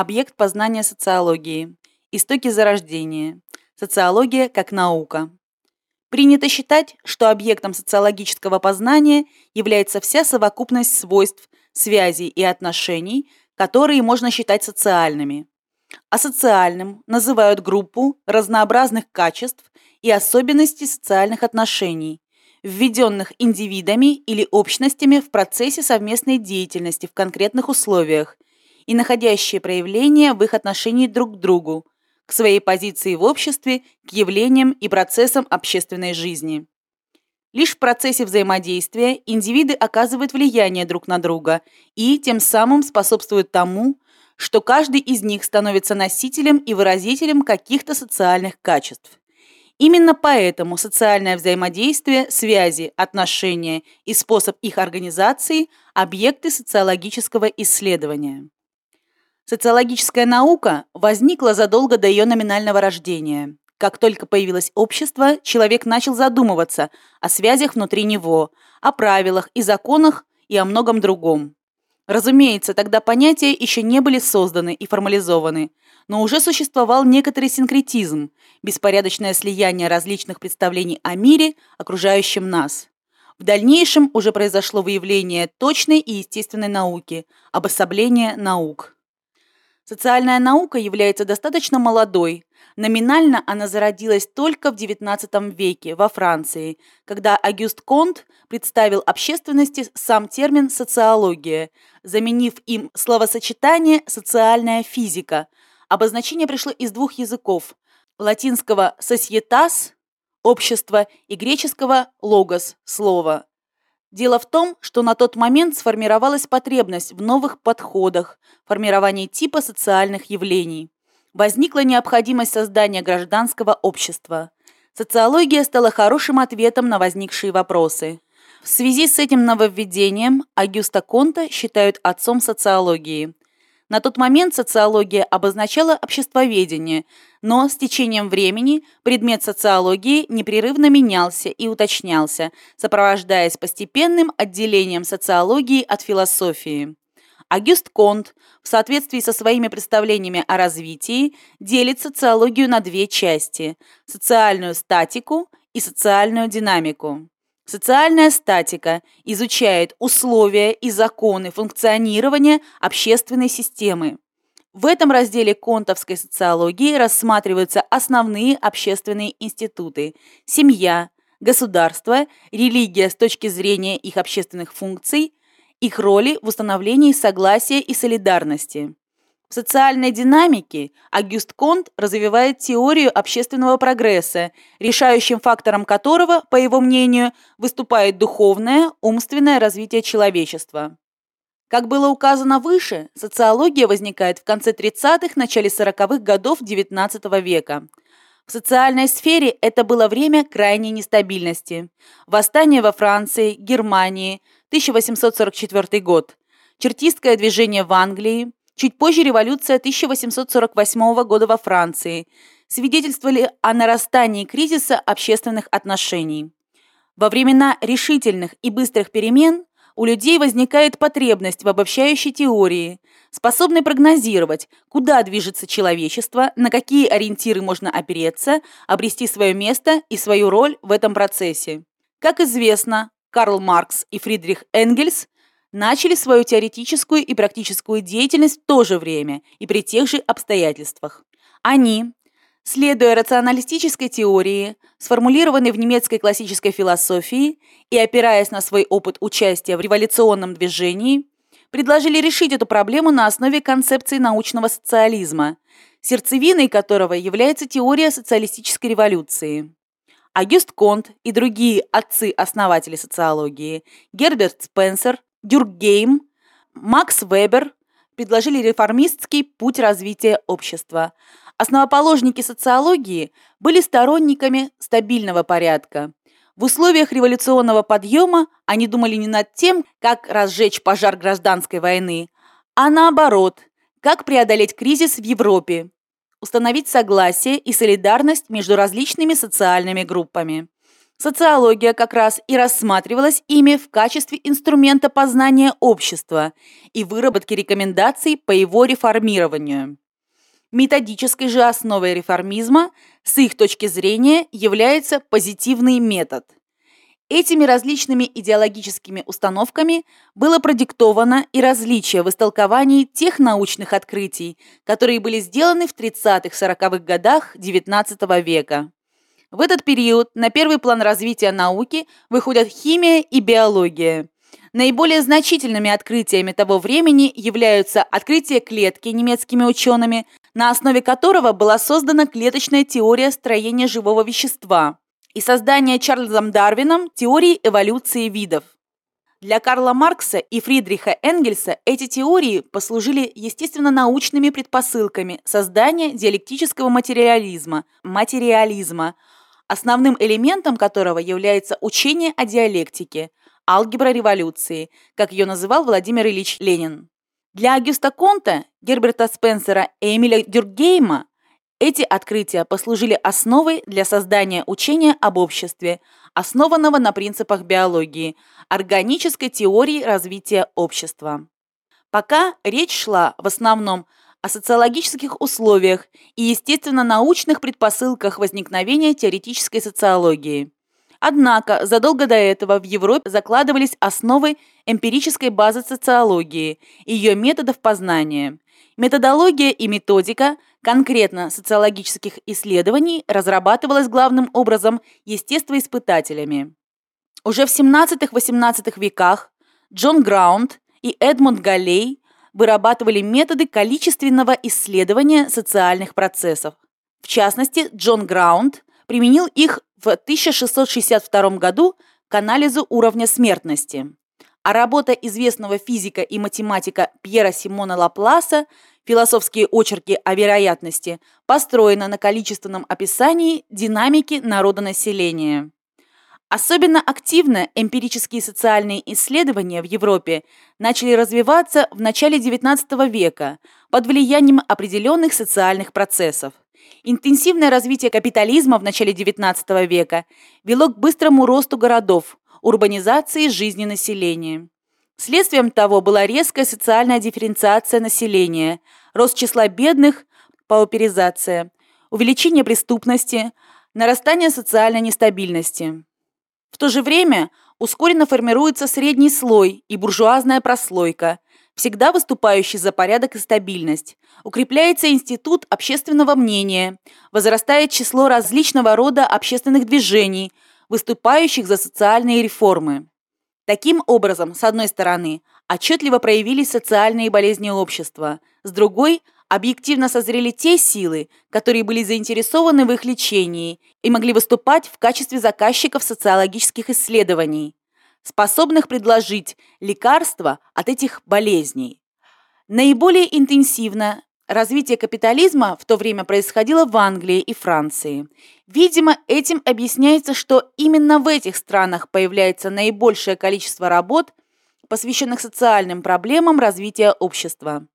Объект познания социологии. Истоки зарождения. Социология как наука. Принято считать, что объектом социологического познания является вся совокупность свойств, связей и отношений, которые можно считать социальными. А социальным называют группу разнообразных качеств и особенностей социальных отношений, введенных индивидами или общностями в процессе совместной деятельности в конкретных условиях и находящие проявления в их отношении друг к другу, к своей позиции в обществе, к явлениям и процессам общественной жизни. Лишь в процессе взаимодействия индивиды оказывают влияние друг на друга и тем самым способствуют тому, что каждый из них становится носителем и выразителем каких-то социальных качеств. Именно поэтому социальное взаимодействие, связи, отношения и способ их организации – объекты социологического исследования. Социологическая наука возникла задолго до ее номинального рождения. Как только появилось общество, человек начал задумываться о связях внутри него, о правилах и законах и о многом другом. Разумеется, тогда понятия еще не были созданы и формализованы, но уже существовал некоторый синкретизм, беспорядочное слияние различных представлений о мире, окружающем нас. В дальнейшем уже произошло выявление точной и естественной науки, обособление наук. Социальная наука является достаточно молодой. Номинально она зародилась только в XIX веке во Франции, когда Агюст Конт представил общественности сам термин «социология», заменив им словосочетание «социальная физика», Обозначение пришло из двух языков – латинского «societas» – общество и греческого «logos» – слово. Дело в том, что на тот момент сформировалась потребность в новых подходах, формировании типа социальных явлений. Возникла необходимость создания гражданского общества. Социология стала хорошим ответом на возникшие вопросы. В связи с этим нововведением Агюста Конта считают отцом социологии. На тот момент социология обозначала обществоведение, но с течением времени предмет социологии непрерывно менялся и уточнялся, сопровождаясь постепенным отделением социологии от философии. Агюст Конт в соответствии со своими представлениями о развитии делит социологию на две части – социальную статику и социальную динамику. Социальная статика изучает условия и законы функционирования общественной системы. В этом разделе контовской социологии рассматриваются основные общественные институты – семья, государство, религия с точки зрения их общественных функций, их роли в установлении согласия и солидарности. В социальной динамике Агюст Конт развивает теорию общественного прогресса, решающим фактором которого, по его мнению, выступает духовное, умственное развитие человечества. Как было указано выше, социология возникает в конце 30-х, начале 40-х годов XIX века. В социальной сфере это было время крайней нестабильности. Восстание во Франции, Германии, 1844 год, чертистское движение в Англии, Чуть позже революция 1848 года во Франции свидетельствовали о нарастании кризиса общественных отношений. Во времена решительных и быстрых перемен у людей возникает потребность в обобщающей теории, способной прогнозировать, куда движется человечество, на какие ориентиры можно опереться, обрести свое место и свою роль в этом процессе. Как известно, Карл Маркс и Фридрих Энгельс начали свою теоретическую и практическую деятельность в то же время и при тех же обстоятельствах. Они, следуя рационалистической теории, сформулированной в немецкой классической философии и опираясь на свой опыт участия в революционном движении, предложили решить эту проблему на основе концепции научного социализма, сердцевиной которого является теория социалистической революции. Агюст Конт и другие отцы-основатели социологии, Герберт Спенсер, Дюркгейм, Макс Вебер предложили реформистский путь развития общества. Основоположники социологии были сторонниками стабильного порядка. В условиях революционного подъема они думали не над тем, как разжечь пожар гражданской войны, а наоборот, как преодолеть кризис в Европе, установить согласие и солидарность между различными социальными группами. Социология как раз и рассматривалась ими в качестве инструмента познания общества и выработки рекомендаций по его реформированию. Методической же основой реформизма с их точки зрения является позитивный метод. Этими различными идеологическими установками было продиктовано и различие в истолковании тех научных открытий, которые были сделаны в 30-40-х годах XIX века. В этот период на первый план развития науки выходят химия и биология. Наиболее значительными открытиями того времени являются открытие клетки немецкими учеными, на основе которого была создана клеточная теория строения живого вещества, и создание Чарльзом Дарвином теории эволюции видов. Для Карла Маркса и Фридриха Энгельса эти теории послужили естественно-научными предпосылками создания диалектического материализма, материализма, основным элементом которого является учение о диалектике, алгебра революции, как ее называл Владимир Ильич Ленин. Для Агюста Конта, Герберта Спенсера и Эмиля Дюркгейма эти открытия послужили основой для создания учения об обществе, основанного на принципах биологии, органической теории развития общества. Пока речь шла в основном социологических условиях и естественно-научных предпосылках возникновения теоретической социологии. Однако задолго до этого в Европе закладывались основы эмпирической базы социологии, ее методов познания. Методология и методика конкретно социологических исследований разрабатывалась главным образом естествоиспытателями. Уже в 17-18 веках Джон Граунд и Эдмунд Галлей вырабатывали методы количественного исследования социальных процессов. В частности, Джон Граунд применил их в 1662 году к анализу уровня смертности. А работа известного физика и математика Пьера Симона Лапласа «Философские очерки о вероятности» построена на количественном описании динамики народонаселения. Особенно активно эмпирические социальные исследования в Европе начали развиваться в начале XIX века под влиянием определенных социальных процессов. Интенсивное развитие капитализма в начале XIX века вело к быстрому росту городов, урбанизации жизни населения. Следствием того была резкая социальная дифференциация населения, рост числа бедных, пауперизация, увеличение преступности, нарастание социальной нестабильности. В то же время ускоренно формируется средний слой и буржуазная прослойка, всегда выступающий за порядок и стабильность. Укрепляется институт общественного мнения, возрастает число различного рода общественных движений, выступающих за социальные реформы. Таким образом, с одной стороны, отчетливо проявились социальные болезни общества, с другой – объективно созрели те силы, которые были заинтересованы в их лечении и могли выступать в качестве заказчиков социологических исследований, способных предложить лекарства от этих болезней. Наиболее интенсивно развитие капитализма в то время происходило в Англии и Франции. Видимо, этим объясняется, что именно в этих странах появляется наибольшее количество работ, посвященных социальным проблемам развития общества.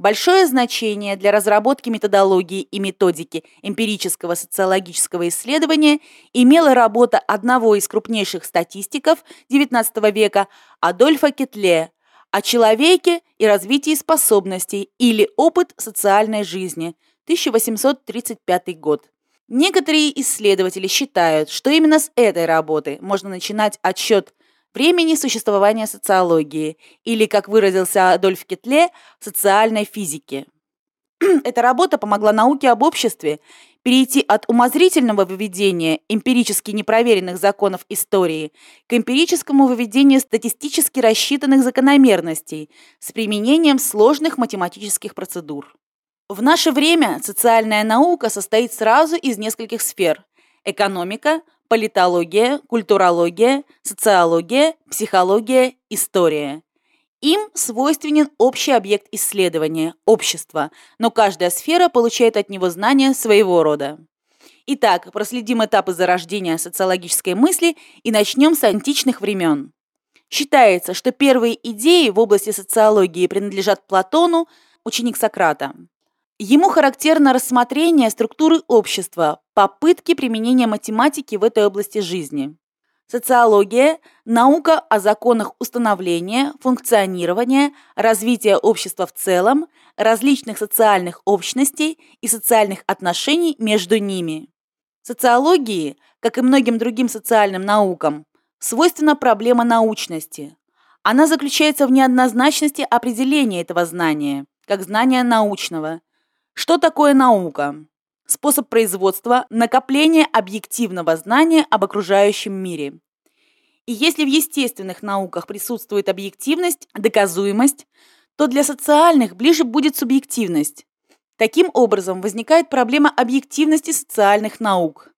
Большое значение для разработки методологии и методики эмпирического социологического исследования имела работа одного из крупнейших статистиков XIX века Адольфа Кетле о человеке и развитии способностей или опыт социальной жизни, 1835 год. Некоторые исследователи считают, что именно с этой работы можно начинать отсчет времени существования социологии, или, как выразился Адольф Кетле, социальной физики. Эта работа помогла науке об обществе перейти от умозрительного выведения эмпирически непроверенных законов истории к эмпирическому выведению статистически рассчитанных закономерностей с применением сложных математических процедур. В наше время социальная наука состоит сразу из нескольких сфер – экономика, политология, культурология, социология, психология, история. Им свойственен общий объект исследования – общество, но каждая сфера получает от него знания своего рода. Итак, проследим этапы зарождения социологической мысли и начнем с античных времен. Считается, что первые идеи в области социологии принадлежат Платону, ученик Сократа. Ему характерно рассмотрение структуры общества, попытки применения математики в этой области жизни. Социология – наука о законах установления, функционирования, развития общества в целом, различных социальных общностей и социальных отношений между ними. Социологии, как и многим другим социальным наукам, свойственна проблема научности. Она заключается в неоднозначности определения этого знания, как знания научного. Что такое наука? Способ производства, накопления объективного знания об окружающем мире. И если в естественных науках присутствует объективность, доказуемость, то для социальных ближе будет субъективность. Таким образом, возникает проблема объективности социальных наук.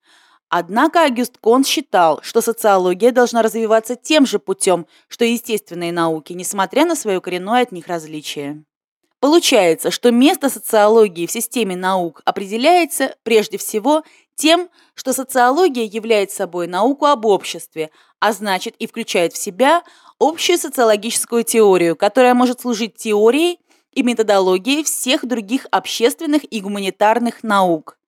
Однако Агюст Конт считал, что социология должна развиваться тем же путем, что и естественные науки, несмотря на свое коренное от них различие. Получается, что место социологии в системе наук определяется прежде всего тем, что социология является собой науку об обществе, а значит и включает в себя общую социологическую теорию, которая может служить теорией и методологией всех других общественных и гуманитарных наук.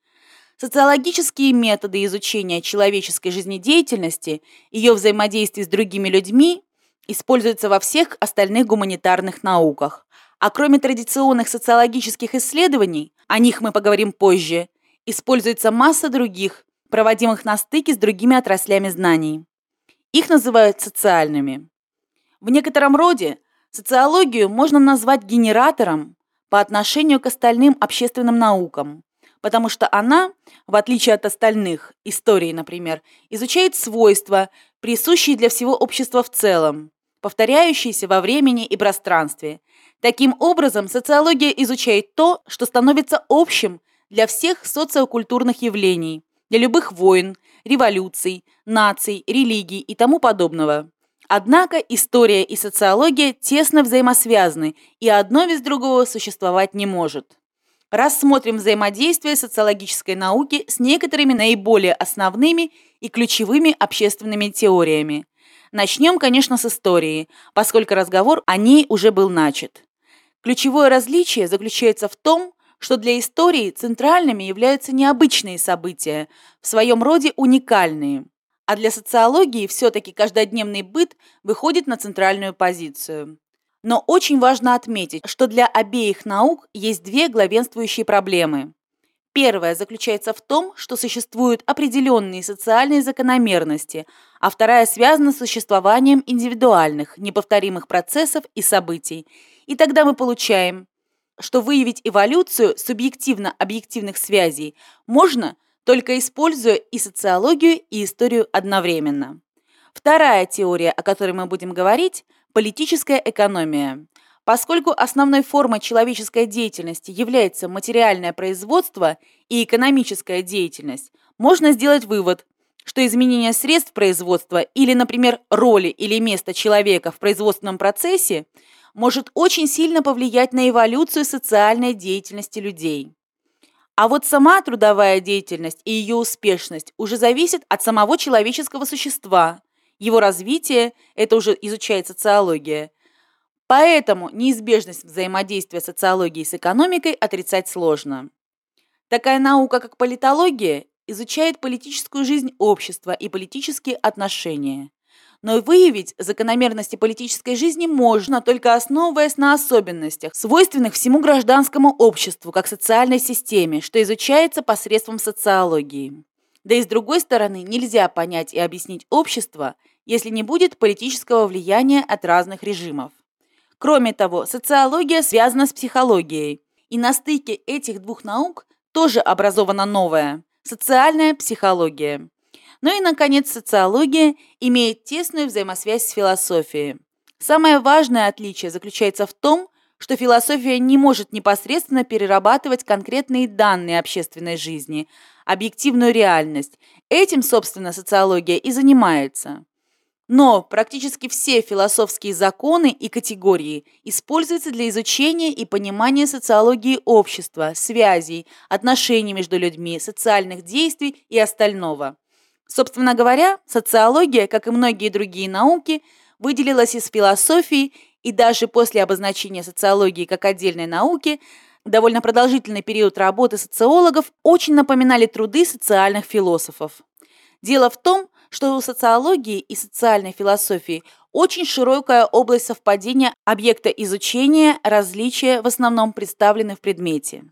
Социологические методы изучения человеческой жизнедеятельности, ее взаимодействия с другими людьми используются во всех остальных гуманитарных науках. А кроме традиционных социологических исследований, о них мы поговорим позже, используется масса других, проводимых на стыке с другими отраслями знаний. Их называют социальными. В некотором роде социологию можно назвать генератором по отношению к остальным общественным наукам, потому что она, в отличие от остальных, истории, например, изучает свойства, присущие для всего общества в целом, повторяющиеся во времени и пространстве. Таким образом, социология изучает то, что становится общим для всех социокультурных явлений, для любых войн, революций, наций, религий и тому подобного. Однако история и социология тесно взаимосвязаны, и одно без другого существовать не может. Рассмотрим взаимодействие социологической науки с некоторыми наиболее основными и ключевыми общественными теориями. Начнем, конечно, с истории, поскольку разговор о ней уже был начат. Ключевое различие заключается в том, что для истории центральными являются необычные события, в своем роде уникальные, а для социологии все-таки каждодневный быт выходит на центральную позицию. Но очень важно отметить, что для обеих наук есть две главенствующие проблемы. Первая заключается в том, что существуют определенные социальные закономерности, а вторая связана с существованием индивидуальных, неповторимых процессов и событий. И тогда мы получаем что выявить эволюцию субъективно-объективных связей можно, только используя и социологию, и историю одновременно. Вторая теория, о которой мы будем говорить – политическая экономия. Поскольку основной формой человеческой деятельности является материальное производство и экономическая деятельность, можно сделать вывод, что изменение средств производства или, например, роли или места человека в производственном процессе – может очень сильно повлиять на эволюцию социальной деятельности людей. А вот сама трудовая деятельность и ее успешность уже зависит от самого человеческого существа. Его развитие – это уже изучает социология. Поэтому неизбежность взаимодействия социологии с экономикой отрицать сложно. Такая наука, как политология, изучает политическую жизнь общества и политические отношения. Но выявить закономерности политической жизни можно, только основываясь на особенностях, свойственных всему гражданскому обществу, как социальной системе, что изучается посредством социологии. Да и с другой стороны, нельзя понять и объяснить общество, если не будет политического влияния от разных режимов. Кроме того, социология связана с психологией, и на стыке этих двух наук тоже образована новая – социальная психология. Ну и, наконец, социология имеет тесную взаимосвязь с философией. Самое важное отличие заключается в том, что философия не может непосредственно перерабатывать конкретные данные общественной жизни, объективную реальность. Этим, собственно, социология и занимается. Но практически все философские законы и категории используются для изучения и понимания социологии общества, связей, отношений между людьми, социальных действий и остального. Собственно говоря, социология, как и многие другие науки, выделилась из философии и даже после обозначения социологии как отдельной науки довольно продолжительный период работы социологов очень напоминали труды социальных философов. Дело в том, что у социологии и социальной философии очень широкая область совпадения объекта изучения, различия в основном представлены в предмете.